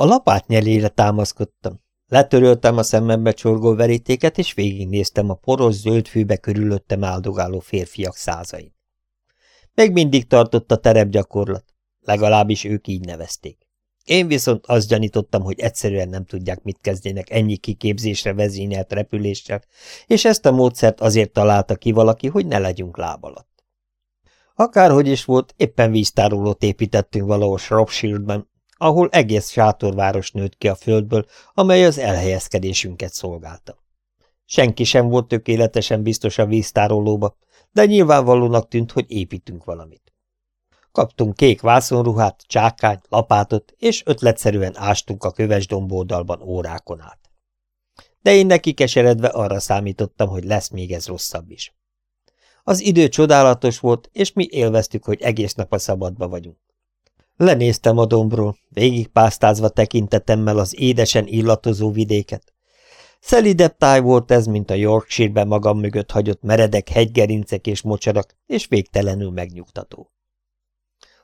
A lapát nyelére támaszkodtam. Letöröltem a szemembe csorgó verítéket, és végignéztem a poros zöld fűbe körülöttem áldogáló férfiak százain. Még mindig tartott a terepgyakorlat, legalábbis ők így nevezték. Én viszont azt gyanítottam, hogy egyszerűen nem tudják, mit kezdjenek ennyi kiképzésre vezényelt repüléssel, és ezt a módszert azért találta ki valaki, hogy ne legyünk láb alatt. Akárhogy is volt, éppen víztárolót építettünk valahol Shropshire-ben, ahol egész sátorváros nőtt ki a földből, amely az elhelyezkedésünket szolgálta. Senki sem volt tökéletesen biztos a víztárolóba, de nyilvánvalónak tűnt, hogy építünk valamit. Kaptunk kék vászonruhát, csákányt, lapátot, és ötletszerűen ástunk a köves domboldalban órákon át. De én neki keseredve arra számítottam, hogy lesz még ez rosszabb is. Az idő csodálatos volt, és mi élveztük, hogy egész nap a szabadba vagyunk. Lenéztem a dombról, végigpásztázva tekintetemmel az édesen illatozó vidéket. Szelidebb táj volt ez, mint a Yorkshire-ben magam mögött hagyott meredek hegygerincek és mocsarak, és végtelenül megnyugtató.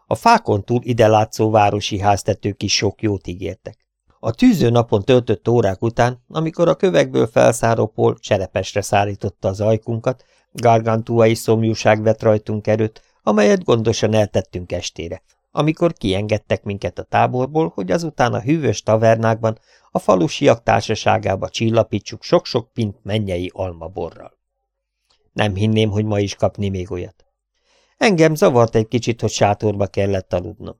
A fákon túl ide látszó városi háztetők is sok jót ígértek. A tűző napon töltött órák után, amikor a kövekből felszáró pol cserepesre szállította az ajkunkat, gargantuai szomjúság vett rajtunk erőt, amelyet gondosan eltettünk estére, amikor kiengedtek minket a táborból, hogy azután a hűvös tavernákban a falusiak társaságába csillapítsuk sok-sok pint mennyei almaborral. Nem hinném, hogy ma is kapni még olyat. Engem zavart egy kicsit, hogy sátorba kellett aludnom.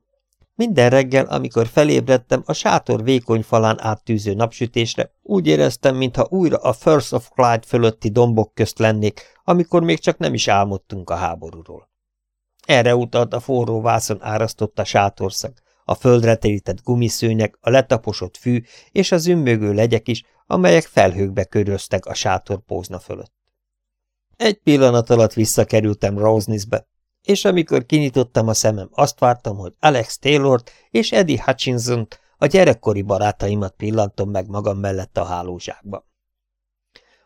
Minden reggel, amikor felébredtem, a sátor vékony falán áttűző napsütésre, úgy éreztem, mintha újra a First of Clyde fölötti dombok közt lennék, amikor még csak nem is álmodtunk a háborúról. Erre utalt a forró vászon árasztott a sátorszag, a földre terített gumiszőnyek, a letaposott fű és az ümmögő legyek is, amelyek felhőkbe köröztek a sátor pózna fölött. Egy pillanat alatt visszakerültem Rosenisbe, és amikor kinyitottam a szemem, azt vártam, hogy Alex Taylort és Eddie hutchinson a gyerekkori barátaimat pillantom meg magam mellett a hálózsákba.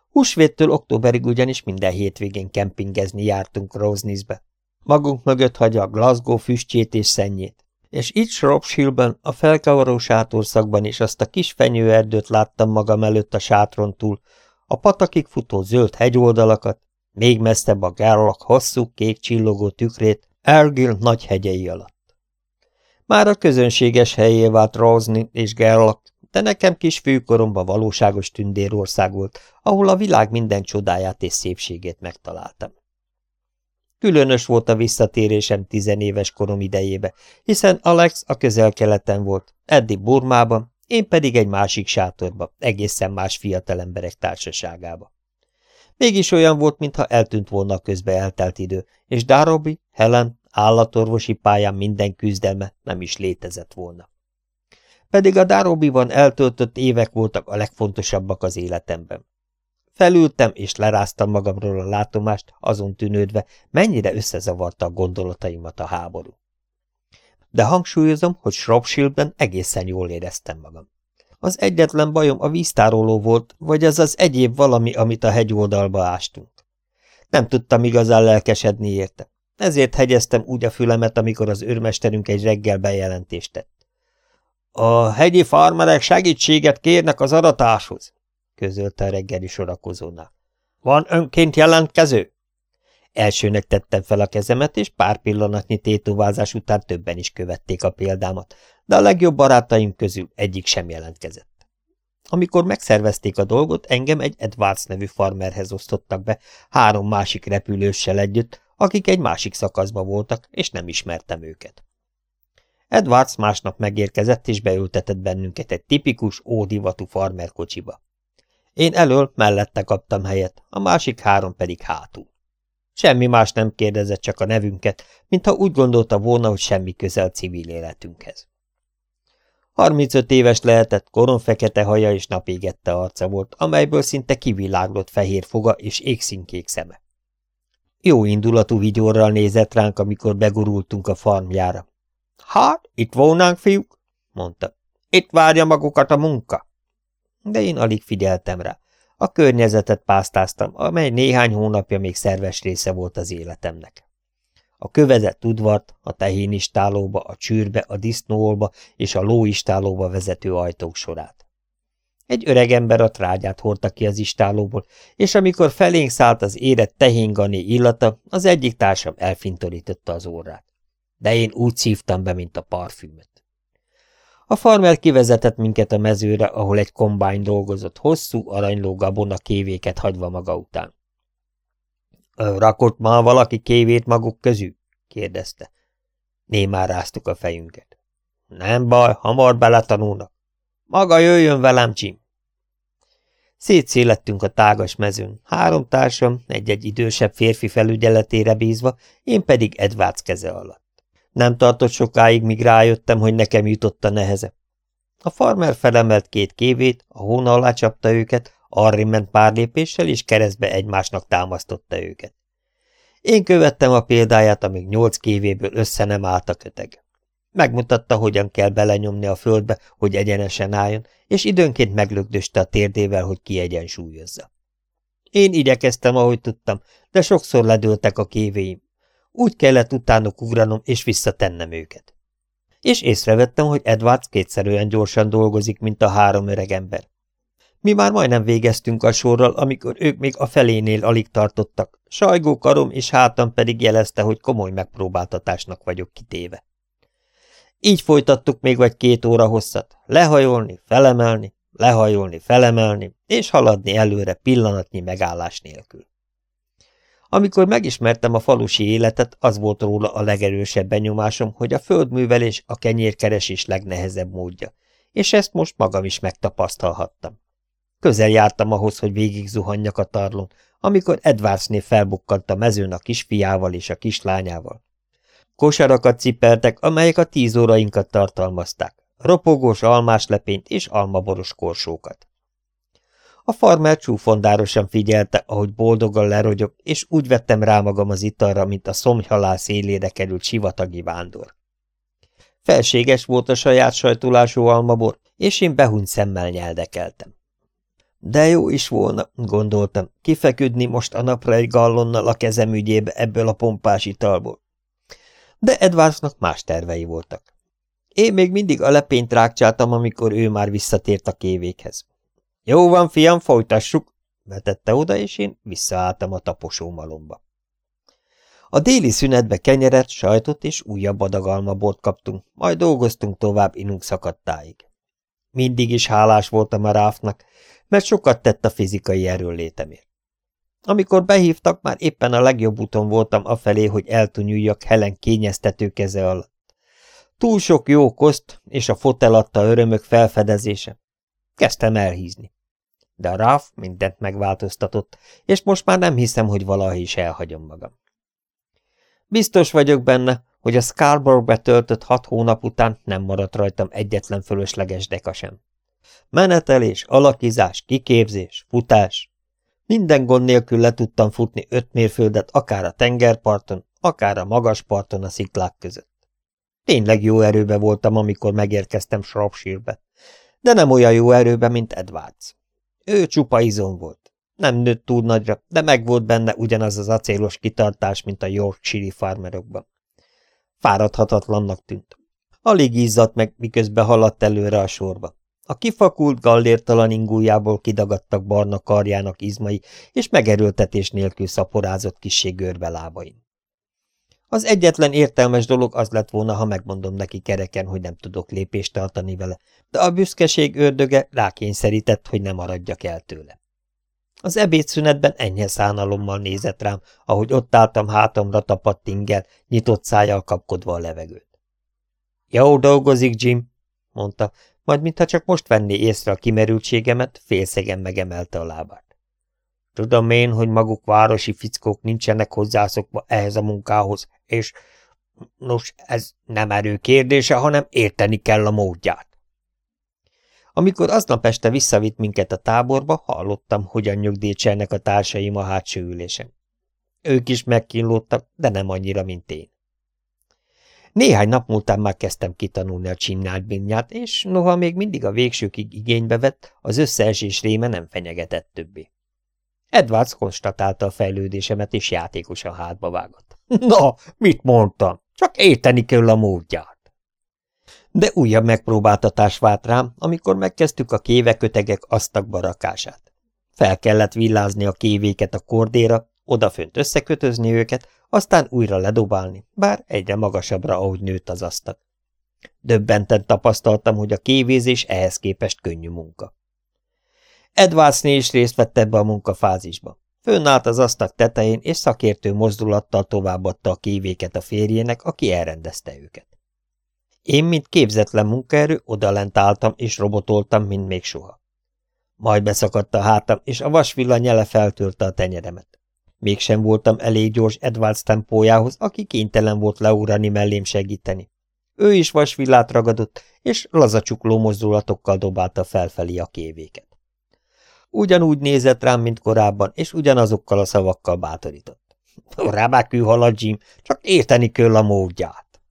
Húsvéttől októberig ugyanis minden hétvégén kempingezni jártunk Rosenisbe, magunk mögött hagyja a Glasgow füstjét és szennyét, és itt Shropshire-ben, a felkavaró sátorszakban is azt a kis fenyőerdőt láttam magam előtt a sátron túl, a patakig futó zöld hegyoldalakat, még messzebb a Gerlach hosszú, kék csillogó tükrét Ergil nagy hegyei alatt. Már a közönséges helyé vált Rosny és Gerlach, de nekem kis főkoromban valóságos tündérország volt, ahol a világ minden csodáját és szépségét megtaláltam. Különös volt a visszatérésem tizenéves korom idejébe, hiszen Alex a közel-keleten volt, Eddie Burmában, én pedig egy másik sátorba, egészen más fiatalemberek társaságába. Mégis olyan volt, mintha eltűnt volna közbe eltelt idő, és Darobi, Helen, állatorvosi pályán minden küzdelme nem is létezett volna. Pedig a Darobiban eltöltött évek voltak a legfontosabbak az életemben. Felültem és leráztam magamról a látomást, azon tűnődve, mennyire összezavarta a gondolataimat a háború. De hangsúlyozom, hogy Shropshire-ben egészen jól éreztem magam. Az egyetlen bajom a víztároló volt, vagy az az egyéb valami, amit a hegyoldalba ástunk. Nem tudtam igazán lelkesedni érte. Ezért hegyeztem úgy a fülemet, amikor az őrmesterünk egy reggel bejelentést tett. A hegyi farmerek segítséget kérnek az aratáshoz, közölte a reggeli sorakozónál. Van önként jelentkező? Elsőnek tettem fel a kezemet, és pár pillanatnyi tétovázás után többen is követték a példámat, de a legjobb barátaim közül egyik sem jelentkezett. Amikor megszervezték a dolgot, engem egy Edwards nevű farmerhez osztottak be, három másik repülőssel együtt, akik egy másik szakaszba voltak, és nem ismertem őket. Edwards másnap megérkezett, és beültetett bennünket egy tipikus, ódivatú farmerkocsiba. Én elől mellette kaptam helyet, a másik három pedig hátul. Semmi más nem kérdezett, csak a nevünket, mintha úgy gondolta volna, hogy semmi közel civil életünkhez. 35 éves lehetett, koronfekete haja és napégette arca volt, amelyből szinte kiviláglott fehér foga és égszínkék szeme. Jó indulatú vigyorral nézett ránk, amikor begurultunk a farmjára. Hát, itt volnánk, fiúk, mondta. Itt várja magukat a munka. De én alig figyeltem rá. A környezetet pásztáztam, amely néhány hónapja még szerves része volt az életemnek. a kövezett udvart, a tehénistálóba, a csűrbe, a disznóolba és a lóistálóba vezető ajtók sorát. Egy öreg ember a trágyát hordta ki az istálóból, és amikor felénk szállt az érett tehéngani illata, az egyik társam elfintorította az órát. De én úgy szívtam be, mint a parfümöt. A farmer kivezetett minket a mezőre, ahol egy kombány dolgozott, hosszú, aranyló gabona kévéket hagyva maga után. – Rakott már valaki kévét maguk közül? – kérdezte. Némán ráztuk a fejünket. – Nem baj, hamar beletanulnak. Maga jöjjön velem, Jim. Szétszélettünk a tágas mezőn, három társam, egy-egy idősebb férfi felügyeletére bízva, én pedig Edwards keze alatt. Nem tartott sokáig, míg rájöttem, hogy nekem jutott a neheze. A farmer felemelt két kévét, a hóna alá csapta őket, arri ment pár lépéssel, és keresztbe egymásnak támasztotta őket. Én követtem a példáját, amíg nyolc kévéből össze nem állt a köteg. Megmutatta, hogyan kell belenyomni a földbe, hogy egyenesen álljon, és időnként meglögdöste a térdével, hogy kiegyensúlyozza. Én igyekeztem, ahogy tudtam, de sokszor ledőltek a kévéim. Úgy kellett utánuk ugranom és visszatennem őket. És észrevettem, hogy Edwards kétszer olyan gyorsan dolgozik, mint a három öreg ember. Mi már majdnem végeztünk a sorral, amikor ők még a felénél alig tartottak, sajgó karom és hátam pedig jelezte, hogy komoly megpróbáltatásnak vagyok kitéve. Így folytattuk még vagy két óra hosszat, lehajolni, felemelni, lehajolni, felemelni, és haladni előre pillanatnyi megállás nélkül. Amikor megismertem a falusi életet, az volt róla a legerősebb benyomásom, hogy a földművelés a kenyérkeresés legnehezebb módja, és ezt most magam is megtapasztalhattam. Közel jártam ahhoz, hogy végig zuhanjak a tarlon, amikor Edwardsnél felbukkant a mezőn a kisfiával és a kislányával. Kosarakat cipeltek, amelyek a tíz órainkat tartalmazták, ropogós almáslepényt és almaboros korsókat. A farmer csúfondárosan figyelte, ahogy boldogan lerogyog, és úgy vettem rá magam az italra, mint a szomjhalál szélére került sivatagi vándor. Felséges volt a saját sajtulású almabor, és én behuny szemmel nyeldekeltem. De jó is volna, gondoltam, kifeküdni most a napra egy gallonnal a kezem ügyébe ebből a pompás italból. De Edwardsnak más tervei voltak. Én még mindig a lepényt rákcsáltam, amikor ő már visszatért a kévékhez. Jó van, fiam, folytassuk, vetette oda, és én visszaálltam a taposó malomba. A déli szünetbe kenyeret, sajtot és újabb adagalmabort kaptunk, majd dolgoztunk tovább inunk szakadtáig. Mindig is hálás voltam a ráfnak, mert sokat tett a fizikai erőlétemért. Amikor behívtak, már éppen a legjobb úton voltam afelé, hogy eltunyuljak Helen kényeztető keze alatt. Túl sok jó koszt, és a fotel adta örömök felfedezése. Kezdtem elhízni. De a Ráf mindent megváltoztatott, és most már nem hiszem, hogy valaha is elhagyom magam. Biztos vagyok benne, hogy a Scarborough-be töltött hat hónap után nem maradt rajtam egyetlen fölösleges deka sem. Menetelés, alakizás, kiképzés, futás. Minden gond nélkül le tudtam futni öt mérföldet akár a tengerparton, akár a magas parton a sziklák között. Tényleg jó erőbe voltam, amikor megérkeztem Shropshire-be, de nem olyan jó erőbe, mint Edwards. Ő csupa izom volt. Nem nőtt túl nagyra, de meg volt benne ugyanaz az acélos kitartás, mint a Yorkshire farmerokban. Fáradhatatlannak tűnt. Alig izzadt meg, miközben haladt előre a sorba. A kifakult gallértalan ingújából kidagadtak barna karjának izmai, és megerőltetés nélkül szaporázott kissé görbe lábain. Az egyetlen értelmes dolog az lett volna, ha megmondom neki kereken, hogy nem tudok lépést tartani vele, de a büszkeség ördöge rákényszerített, hogy ne maradjak el tőle. Az ebédszünetben enyhe szánalommal nézett rám, ahogy ott álltam hátamra tapadt ingel, nyitott szájjal kapkodva a levegőt. Jó dolgozik, Jim, mondta, majd mintha csak most venné észre a kimerültségemet, félszegen megemelte a lábát. Tudom én, hogy maguk városi fickók nincsenek hozzászokva ehhez a munkához, és nos, ez nem erő kérdése, hanem érteni kell a módját. Amikor aznap este visszavitt minket a táborba, hallottam, hogyan nyugdíjcselnek a társaim a hátsó ülésen. Ők is megkínlódtak, de nem annyira, mint én. Néhány nap múltán már kezdtem kitanulni a csinált binyát, és noha még mindig a végsőkig igénybe vett, az összeesés réme nem fenyegetett többé. Edwards konstatálta a fejlődésemet, és játékosan hátba vágott. Na, mit mondtam? Csak érteni kell a módját. De újabb megpróbáltatás vált rám, amikor megkezdtük a kévekötegek asztakba rakását. Fel kellett villázni a kévéket a kordéra, odafönt összekötözni őket, aztán újra ledobálni, bár egyre magasabbra, ahogy nőtt az asztak. Döbbenten tapasztaltam, hogy a kévézés ehhez képest könnyű munka. Edwardsné is részt vett ebbe a munkafázisba. Fönnállt az asztak tetején, és szakértő mozdulattal továbbadta a kévéket a férjének, aki elrendezte őket. Én, mint képzetlen munkaerő, odalent álltam és robotoltam, mint még soha. Majd beszakadt a hátam, és a vasvilla nyele feltörte a tenyeremet. Mégsem voltam elég gyors Edwards tempójához, aki kénytelen volt leurani mellém segíteni. Ő is vasvillát ragadott, és lazacsukló mozdulatokkal dobálta felfelé a kévéket. Ugyanúgy nézett rám, mint korábban, és ugyanazokkal a szavakkal bátorított. Remek halad, Jim, csak érteni kell a módját.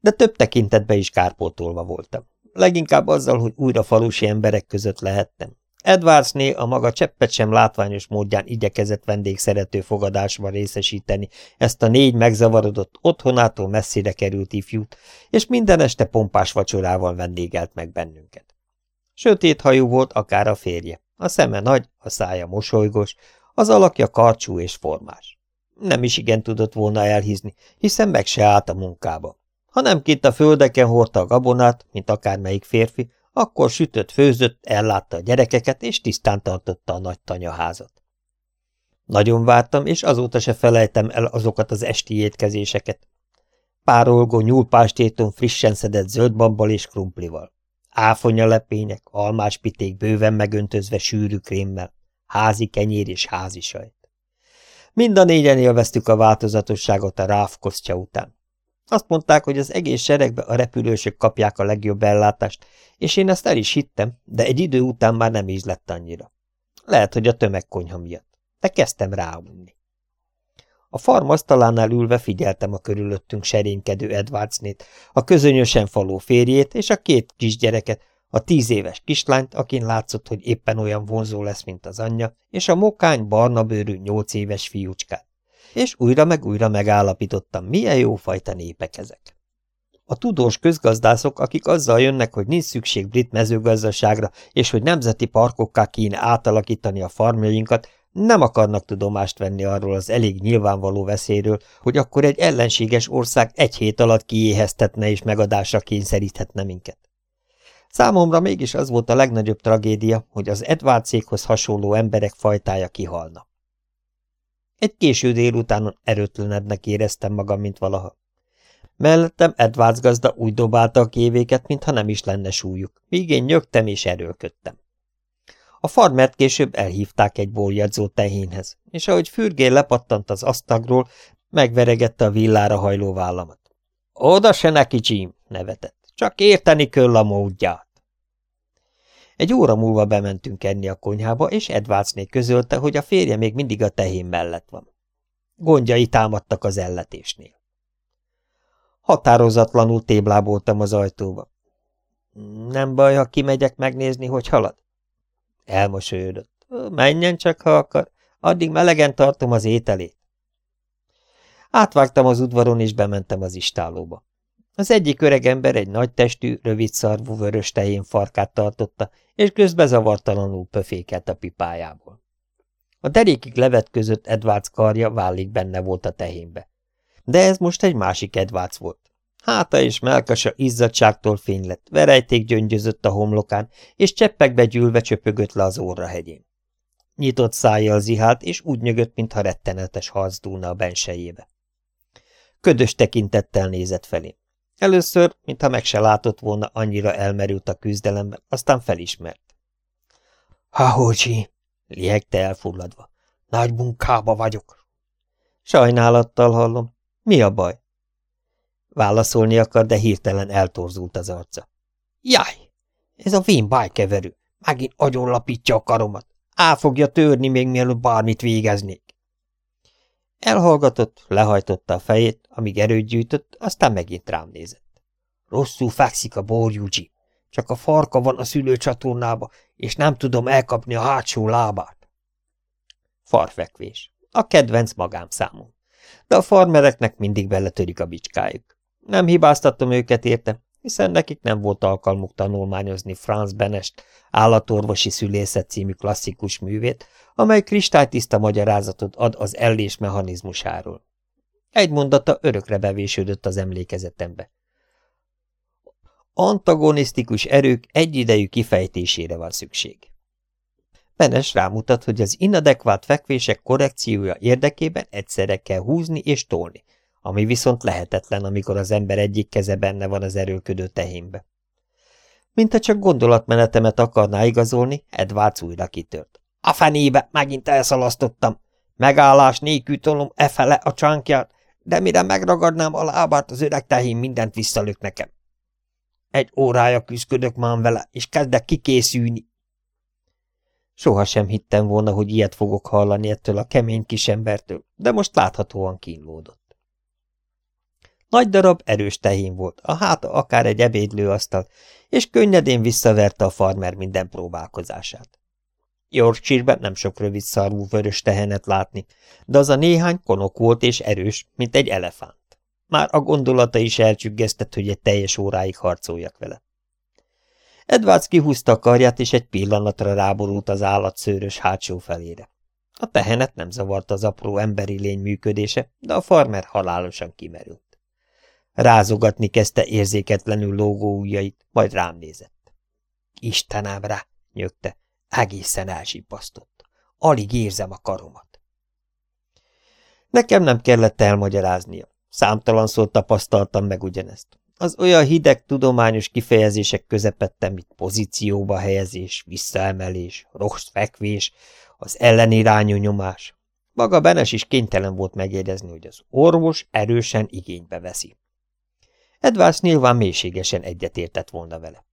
De több tekintetbe is kárpótolva voltam. Leginkább azzal, hogy újra falusi emberek között lehettem. Edwardsné a maga cseppet sem látványos módján igyekezett vendégszerető fogadásba részesíteni ezt a négy megzavarodott, otthonától messzire került ifjút, és minden este pompás vacsorával vendégelt meg bennünket. Sötét hajú volt akár a férje, a szeme nagy, a szája mosolygos, az alakja karcsú és formás. Nem is igen tudott volna elhízni, hiszen meg se állt a munkába. Ha nem kint a földeken hordta a gabonát, mint akármelyik férfi, akkor sütött, főzött, ellátta a gyerekeket, és tisztán tartotta a nagy tanyaházat. Nagyon vártam, és azóta se felejtem el azokat az esti étkezéseket. Párolgó nyúlpástéton frissen szedett zöldbabbal és krumplival. Áfonya lepények, almáspiték bőven megöntözve sűrű krémmel, házi kenyér és házi sajt. Mind a négyen élveztük a változatosságot a ráfkosztja után. Azt mondták, hogy az egész seregbe a repülősök kapják a legjobb ellátást, és én ezt el is hittem, de egy idő után már nem ízlett annyira. Lehet, hogy a tömegkonyha miatt, de kezdtem ráunni. A farm asztalánál ülve figyeltem a körülöttünk serénykedő Edwardsnét, a közönösen faló férjét és a két kisgyereket, a tíz éves kislányt, akin látszott, hogy éppen olyan vonzó lesz, mint az anyja, és a mokány, barna bőrű, nyolc éves fiúcskát és újra meg újra megállapítottam, milyen jófajta népek ezek. A tudós közgazdászok, akik azzal jönnek, hogy nincs szükség brit mezőgazdaságra, és hogy nemzeti parkokká kéne átalakítani a farmjainkat, nem akarnak tudomást venni arról az elég nyilvánvaló veszélyről, hogy akkor egy ellenséges ország egy hét alatt kiéheztetne és megadásra kényszeríthetne minket. Számomra mégis az volt a legnagyobb tragédia, hogy az Edward céghoz hasonló emberek fajtája kihalna. Egy késő délutánon erőtlenebbnek éreztem magam, mint valaha. Mellettem Edwards gazda úgy dobálta a kévéket, mintha nem is lenne súlyuk, míg én nyögtem és erőlködtem. A farmert később elhívták egy borjadzó tehénhez, és ahogy fürgén lepattant az asztagról, megveregette a villára hajló vállamat. – Oda se neki, Jim! – nevetett. – Csak érteni kell a módját. Egy óra múlva bementünk enni a konyhába, és Edwardsné közölte, hogy a férje még mindig a tehén mellett van. Gondjai támadtak az elletésnél. Határozatlanul tébláboltam az ajtóba. Nem baj, ha kimegyek megnézni, hogy halad? Elmosolyodott. Menjen csak, ha akar, addig melegen tartom az ételét. Átvágtam az udvaron, és bementem az istálóba. Az egyik öregember egy nagy testű, rövid szarvú vörös tején farkát tartotta, és közben zavartalanul pöfékelt a pipájából. A derékig levet között Edwards karja vállig benne volt a tehénbe. De ez most egy másik Edwards volt. Háta és melkasa izzadságtól fény lett, verejték gyöngyözött a homlokán, és cseppekbe gyűlve csöpögött le az hegyén. Nyitott szájjal zihált, és úgy nyögött, mintha rettenetes harc dúlna a bensejébe. Ködös tekintettel nézett felém. Először, mintha meg se látott volna, annyira elmerült a küzdelemben, aztán felismert. Hahócsi, liegte elfulladva. Nagy munkába vagyok. Sajnálattal hallom. Mi a baj? Válaszolni akar, de hirtelen eltorzult az arca. Jaj, ez a vén bájkeverő. Megint agyonlapítja a karomat. Á fogja törni, még mielőtt bármit végeznék. Elhallgatott, lehajtotta a fejét, amíg erőt gyűjtött, aztán megint rám nézett. Rosszul fekszik a borjúgyi. Csak a farka van a szülőcsatornába, és nem tudom elkapni a hátsó lábát. Farfekvés. A kedvenc magámszámom. De a farmereknek mindig beletörik a bicskájuk. Nem hibáztatom őket érte, hiszen nekik nem volt alkalmuk tanulmányozni Franz Benest állatorvosi szülészet című klasszikus művét, amely kristálytiszta magyarázatot ad az ellés mechanizmusáról. Egy mondata örökre bevésődött az emlékezetembe. Antagonisztikus erők egyidejű kifejtésére van szükség. Benes rámutat, hogy az inadekvát fekvések korrekciója érdekében egyszerre kell húzni és tolni, ami viszont lehetetlen, amikor az ember egyik keze benne van az erőködő tehénbe. Mint ha csak gondolatmenetemet akarná igazolni, Edwards újra kitört. A fenébe, megint elszalasztottam. Megállás nélkül tolom efele a csánkját, de mire megragadnám a lábát, az öreg tehén mindent visszalök nekem. Egy órája küzdök már vele, és kezdek kikészülni. Soha sem hittem volna, hogy ilyet fogok hallani ettől a kemény kisembertől, de most láthatóan kínlódott. Nagy darab, erős tehén volt, a háta akár egy ebédlőasztal, és könnyedén visszaverte a farmer minden próbálkozását. Yorkshire-ben nem sok rövid szarvú vörös tehenet látni, de az a néhány konok volt és erős, mint egy elefánt. Már a gondolata is elcsüggesztett, hogy egy teljes óráig harcoljak vele. Edwards kihúzta a karját, és egy pillanatra ráborult az állat szőrös hátsó felére. A tehenet nem zavarta az apró emberi lény működése, de a farmer halálosan kimerült. Rázogatni kezdte érzéketlenül lógó ujjait, majd rám nézett. Istenem rá, nyögte, egészen elsippasztott. Alig érzem a karomat. Nekem nem kellett elmagyaráznia. Számtalanszor tapasztaltam meg ugyanezt. Az olyan hideg tudományos kifejezések közepette, mint pozícióba helyezés, visszaemelés, rossz fekvés, az ellenirányú nyomás. Maga Benes is kénytelen volt megjegyezni, hogy az orvos erősen igénybe veszi. Edwards nyilván mélységesen egyetértett volna vele.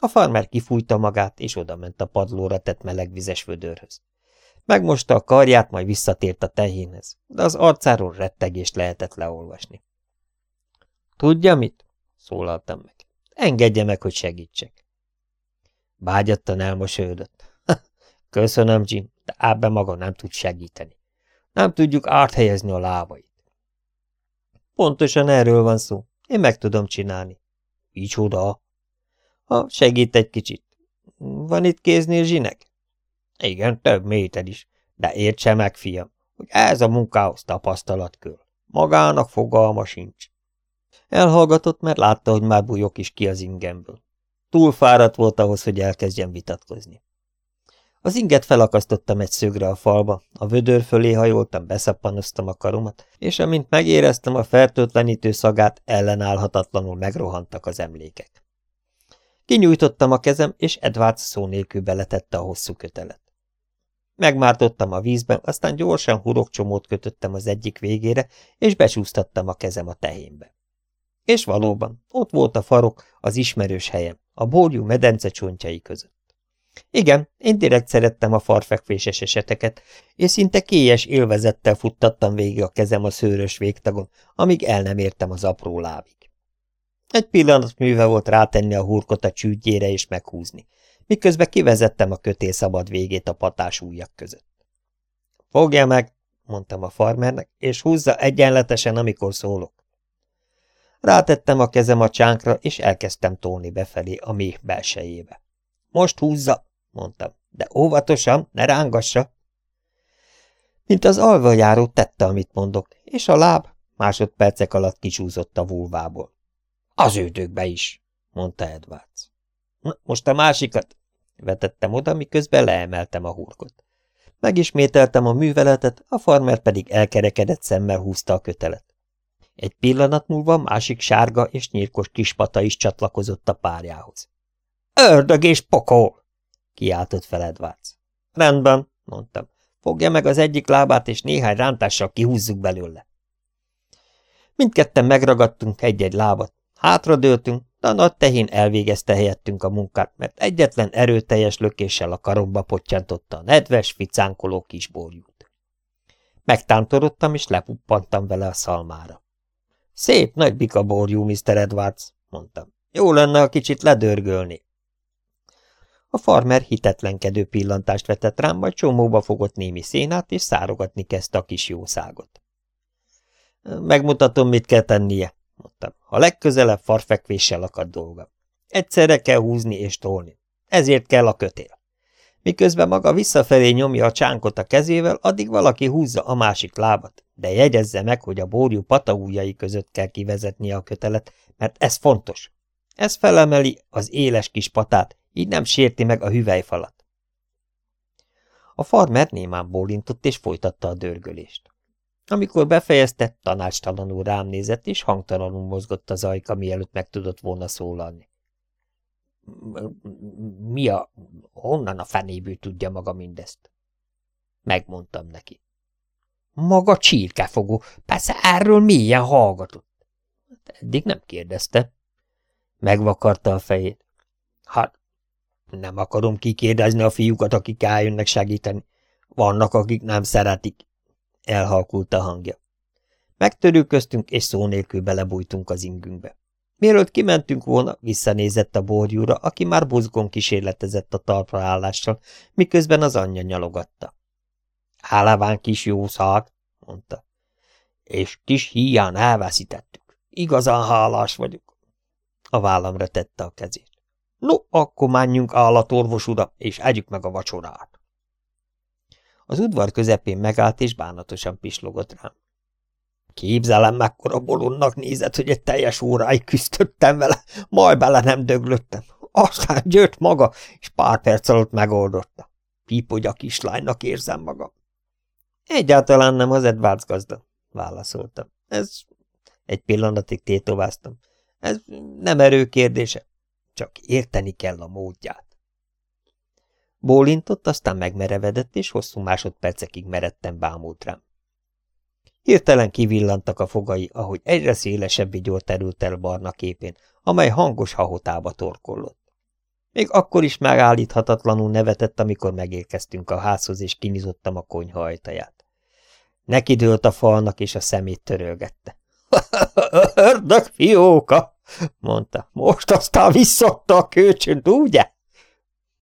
A farmer kifújta magát, és odament a padlóra tett melegvizes vödörhöz. Megmosta a karját, majd visszatért a tehénhez, de az arcáról rettegést lehetett leolvasni. Tudja mit? szólaltam meg. Engedje meg, hogy segítsek. Bágyattan elmosolyodott. Köszönöm, Jim, de ebben maga nem tud segíteni. Nem tudjuk áthelyezni a lábait. Pontosan erről van szó. Én meg tudom csinálni. Micsoda? Ha segít egy kicsit. Van itt kéznél zsinek? Igen, több méter is, de értse meg, fiam, hogy ez a munkához tapasztalat kül. Magának fogalma sincs. Elhallgatott, mert látta, hogy már bujok is ki az ingemből. Túl fáradt volt ahhoz, hogy elkezdjen vitatkozni. Az inget felakasztottam egy szögre a falba, a vödör fölé hajoltam, beszappanoztam a karomat, és amint megéreztem a fertőtlenítő szagát, ellenállhatatlanul megrohantak az emlékek. Kinyújtottam a kezem, és Edwards szó nélkül beletette a hosszú kötelet. Megmártottam a vízben, aztán gyorsan hurokcsomót kötöttem az egyik végére, és becsúsztattam a kezem a tehénbe. És valóban, ott volt a farok, az ismerős helyem, a borjú medence csontjai között. Igen, én direkt szerettem a farfekvéses eseteket, és szinte kélyes élvezettel futtattam végig a kezem a szőrös végtagon, amíg el nem értem az apró lábig. Egy pillanat műve volt rátenni a hurkot a csűdjére és meghúzni, miközben kivezettem a kötél szabad végét a patás ujjak között. Fogja meg, mondtam a farmernek, és húzza egyenletesen, amikor szólok. Rátettem a kezem a csánkra, és elkezdtem tolni befelé a méh belsejébe. Most húzza, mondtam, de óvatosan, ne rángassa. Mint az alvajáró tette, amit mondok, és a láb másodpercek alatt kicsúzott a vulvából. Az ődökbe is, mondta Edwards. Most a másikat, vetettem oda, miközben leemeltem a hurkot. Megismételtem a műveletet, a farmer pedig elkerekedett szemmel húzta a kötelet. Egy pillanat múlva másik sárga és nyírkos kispata is csatlakozott a párjához. Ördög és pokol! kiáltott fel. Rendben, mondtam. Fogja meg az egyik lábát, és néhány rántással kihúzzuk belőle. Mindketten megragadtunk egy-egy lábat, hátradőltünk, de a nagy tehén elvégezte helyettünk a munkát, mert egyetlen erőteljes lökéssel a karomba pottyantotta a nedves, ficánkoló kisborjút. Megtántorodtam, és lepuppantam vele a szalmára. Szép nagy bikaborjú, Mr. Edwards, mondtam. Jó lenne, ha kicsit ledörgölni. A farmer hitetlenkedő pillantást vetett rám, majd csomóba fogott némi szénát, és szárogatni kezdte a kis jószágot. Megmutatom, mit kell tennie, mondtam. A legközelebb farfekvéssel akad dolga. Egyszerre kell húzni és tolni. Ezért kell a kötél. Miközben maga visszafelé nyomja a csánkot a kezével, addig valaki húzza a másik lábat, de jegyezze meg, hogy a bórjú pataújai között kell kivezetni a kötelet, mert ez fontos. Ez felemeli az éles kis patát, így nem sérti meg a hüvelyfalat. A farmer némán bólintott és folytatta a dörgölést. Amikor befejezte, tanácstalanul rám nézett, és hangtalanul mozgott az ajka, mielőtt meg tudott volna szólalni. Mi a... honnan a fenéből tudja maga mindezt? Megmondtam neki. Maga csirkefogó, persze erről mélyen hallgatott. Hát eddig nem kérdezte. Megvakarta a fejét. Hát, nem akarom kikérdezni a fiúkat, akik eljönnek segíteni. Vannak, akik nem szeretik. Elhalkult a hangja. Megtörülköztünk, és szó nélkül belebújtunk az ingünkbe. Mielőtt kimentünk volna, visszanézett a borjúra, aki már buzgón kísérletezett a talpra miközben az anyja nyalogatta. Állaván kis jószág, mondta. És kis híján elveszítettük. Igazán hálás vagyok. A vállamra tette a kezét. No, akkor menjünk állatorvos ura, és együk meg a vacsorát. Az udvar közepén megállt, és bánatosan pislogott rám. Képzelem, mekkora bolondnak nézett, hogy egy teljes óráig küzdöttem vele, majd bele nem döglöttem. Aztán győtt maga, és pár perc alatt megoldotta. Pípogy a kislánynak érzem magam. Egyáltalán nem az Edwards gazda, válaszoltam. Ez egy pillanatig tétováztam. Ez nem erő kérdése, csak érteni kell a módját. Bólintott, aztán megmerevedett, és hosszú másodpercekig meredtem bámult rám. Hirtelen kivillantak a fogai, ahogy egyre szélesebb vigyor terült el barna képén, amely hangos hahotába torkollott. Még akkor is megállíthatatlanul nevetett, amikor megérkeztünk a házhoz, és kinyitottam a konyha ajtaját. Neki dőlt a falnak, és a szemét törölgette. – Ördög fióka! – mondta. – Most aztán visszadta a kölcsönt, ugye?